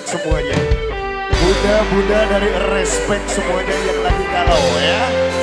respect semuanya. Bunda-bunda dari respect semuanya yang lagi galau ya.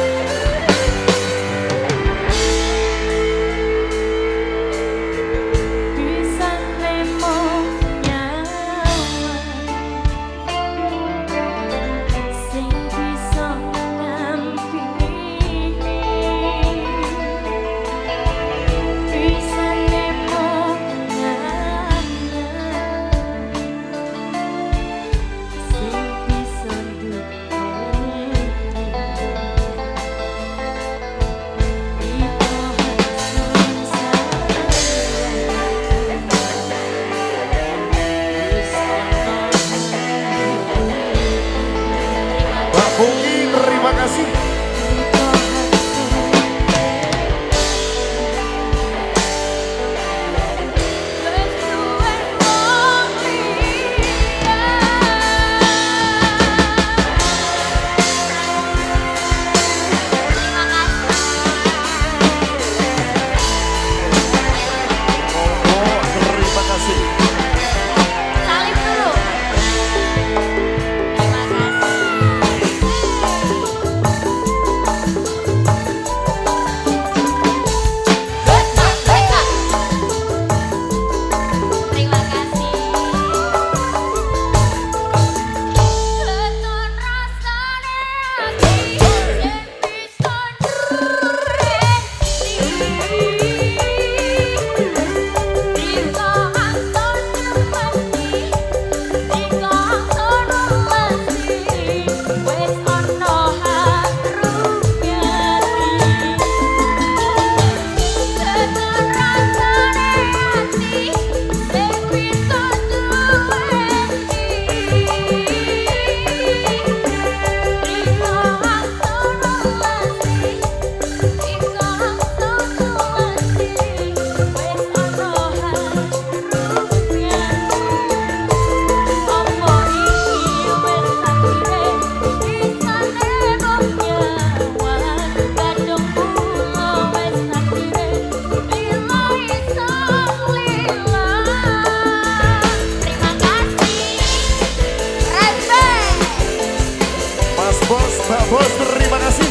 Vos, vos, ribanasí.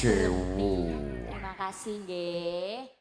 Sewu. Terima kasih nggih.